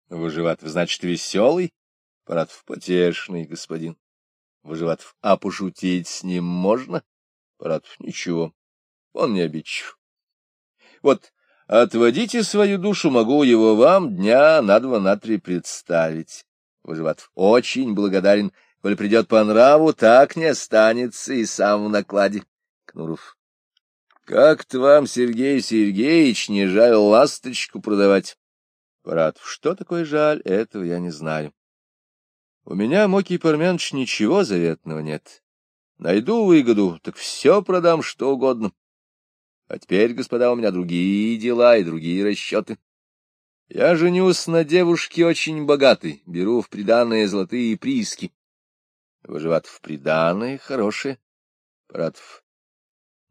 Выживатов, значит, веселый? Паратов, потешный, господин. Выживатов, а пошутить с ним можно? Паратов, ничего, он не обидчив. Вот отводите свою душу, могу его вам дня на два, на три представить. Выживатов, очень благодарен Коль придет по нраву, так не останется и сам в накладе. Кнуров. Как-то вам, Сергей Сергеевич, не жаль ласточку продавать? Паратов. Что такое жаль, этого я не знаю. У меня, Мокий Парменович, ничего заветного нет. Найду выгоду, так все продам, что угодно. А теперь, господа, у меня другие дела и другие расчеты. Я женюсь на девушке очень богатой, беру в приданные золотые прииски. Выживатов приданное хорошее. Паратов.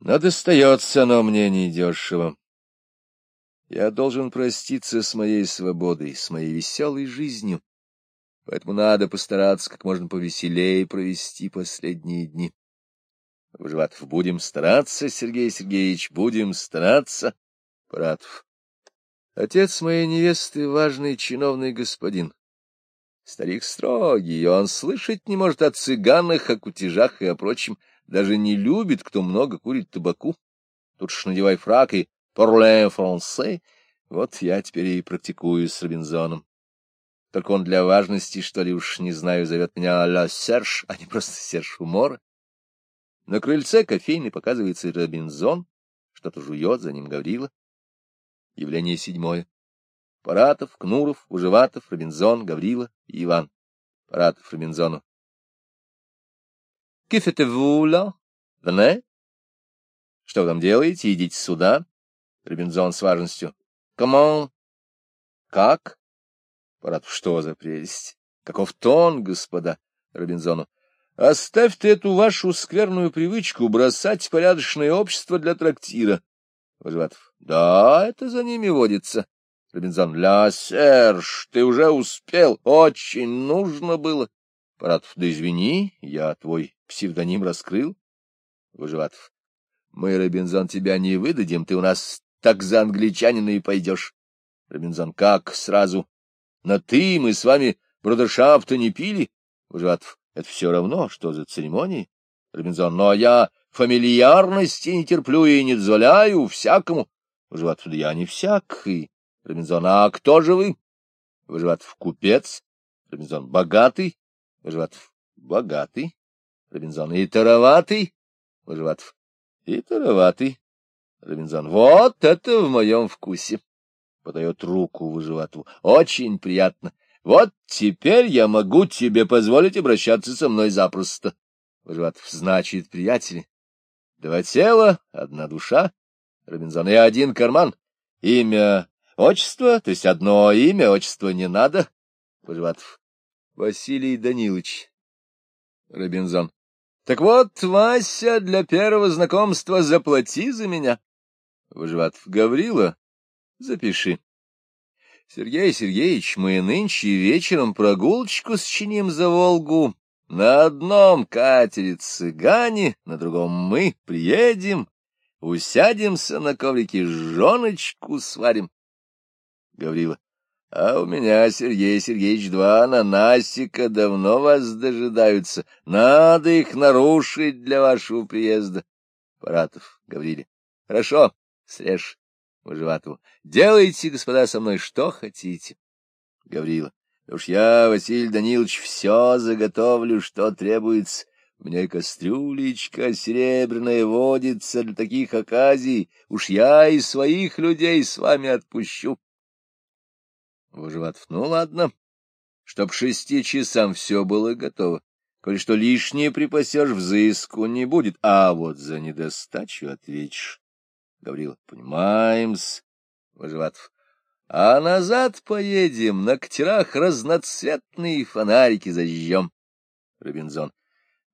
Но достается оно мне недешево. Я должен проститься с моей свободой, с моей веселой жизнью. Поэтому надо постараться как можно повеселее провести последние дни. Выживатов. Будем стараться, Сергей Сергеевич, будем стараться. Паратов. Отец моей невесты — важный чиновный господин. Старик строгий, он слышать не может о цыганах, о кутежах и о прочем, даже не любит, кто много курит табаку. Тут ж надевай фрак и «Порле франце». Вот я теперь и практикую с Робинзоном. Только он для важности, что ли, уж не знаю, зовет меня «Ла Серж», а не просто Серж Умора. На крыльце кофейный показывается Робинзон, что-то жует, за ним Гаврила. Явление седьмое. Паратов, Кнуров, Ужеватов, Робинзон, Гаврила и Иван. Паратов Робинзону. — Que faites-vous Что вы там делаете? Идите сюда. Робинзон с важностью. — Comment? — Как? Паратов. — Что за прелесть? Каков тон, господа? Робинзону. — Оставь ты эту вашу скверную привычку бросать порядочное общество для трактира. Выживатов. — Да, это за ними водится. Робинзон. Ля, Серж, ты уже успел. Очень нужно было. Паратов. Да извини, я твой псевдоним раскрыл. Выживатов. Мы, Робинзон, тебя не выдадим, ты у нас так за англичанина и пойдешь. Робинзон. Как сразу? На ты мы с вами бродершафта не пили? Выживатов. Это все равно, что за церемонии. Робинзон. Но я фамильярности не терплю и не дозволяю всякому. Да я не всякий. Робинзон. А кто же вы? Выживатов. Купец. Робинзон. Богатый. Выживатов. Богатый. Робинзон. И тароватый. Выживатов. И тароватый. Робинзон. Вот это в моем вкусе. Подает руку Выживатову. Очень приятно. Вот теперь я могу тебе позволить обращаться со мной запросто. Выживатов. Значит, приятели. Два тела, одна душа. Робинзон. И один карман. Имя, отчество, то есть одно имя, отчество не надо. Выживатов. Василий Данилович. Робинзон. Так вот, Вася, для первого знакомства заплати за меня. Выживатов. Гаврила, запиши. Сергей Сергеевич, мы нынче вечером прогулочку счиним за Волгу. На одном катере цыгане, на другом мы приедем, усядемся на коврике, жоночку сварим. Гаврила. А у меня, Сергей Сергеевич, два ананасика давно вас дожидаются. Надо их нарушить для вашего приезда. Паратов, Гавриле. Хорошо, срежь. Выживатову. Делайте, господа, со мной что хотите. Гаврила. Уж я, Василий Данилович, все заготовлю, что требуется. У меня и кастрюлечка серебряная водится для таких оказий. Уж я и своих людей с вами отпущу. Выживатов. Ну, ладно. Чтоб шести часам все было готово. Коли что лишнее припасешь, взыску не будет, а вот за недостачу ответишь. Гаврила. Понимаем-с. Выживатов. А назад поедем, на катерах разноцветные фонарики зажжем. Робинзон.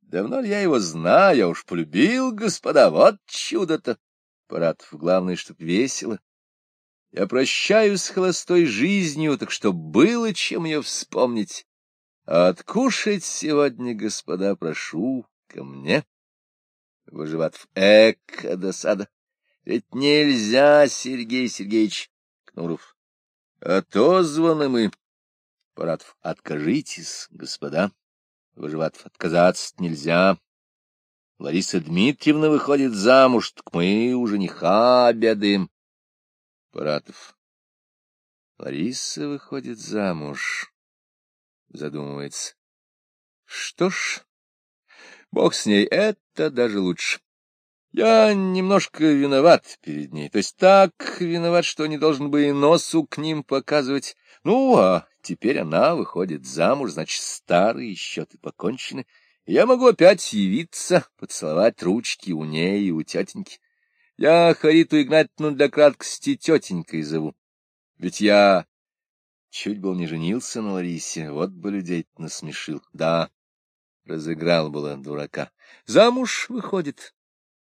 Давно ли я его знаю, я уж полюбил, господа, вот чудо-то. Паратов. Главное, чтоб весело. Я прощаюсь с холостой жизнью, так что было чем ее вспомнить. А откушать сегодня, господа, прошу ко мне. Выживатов. Эка досада. Ведь нельзя, Сергей Сергеевич. Кнуров. Отозваны мы. Паратов. Откажитесь, господа. Выживатов. Отказаться нельзя. Лариса Дмитриевна выходит замуж, так мы у жениха обедаем. Паратов. Лариса выходит замуж. Задумывается. Что ж, бог с ней, это даже лучше. Я немножко виноват перед ней, то есть так виноват, что не должен бы и носу к ним показывать. Ну, а теперь она выходит замуж, значит, старые счеты покончены. Я могу опять явиться, поцеловать ручки у ней и у тетеньки. Я Хариту Игнатьевну для краткости тетенькой зову. Ведь я чуть был не женился на Ларисе, вот бы людей насмешил. Да, разыграл было дурака. Замуж выходит.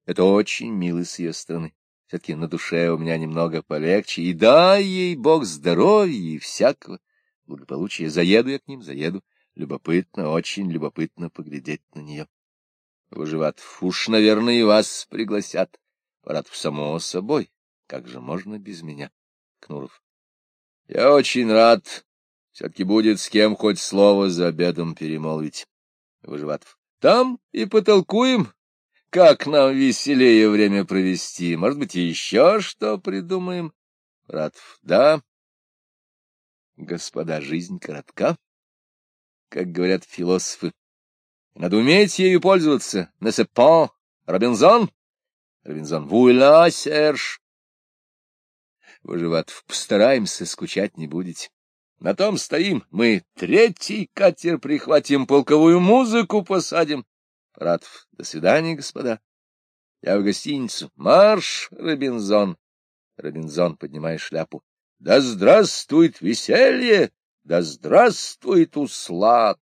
Это очень мило с ее стороны. Все-таки на душе у меня немного полегче. И дай ей Бог здоровья и всякого благополучия. Заеду я к ним, заеду. Любопытно, очень любопытно поглядеть на нее. Выживатов, уж, наверное, и вас пригласят. Паратов, само собой. Как же можно без меня? Кнуров. Я очень рад. Все-таки будет с кем хоть слово за обедом перемолвить. Выживатов. Там и потолкуем, как нам веселее время провести? Может быть, еще что придумаем? Ратов. Да. Господа, жизнь коротка, как говорят философы. Надо уметь ею пользоваться. Несепон. Робинзон? Робинзон. Вуйла, Серж. Выживатов. Постараемся, скучать не будете. На том стоим. Мы третий катер прихватим, полковую музыку посадим. Паратов. До свидания, господа. Я в гостиницу. Марш, Робинзон. Робинзон, поднимая шляпу. Да здравствует веселье! Да здравствует услад!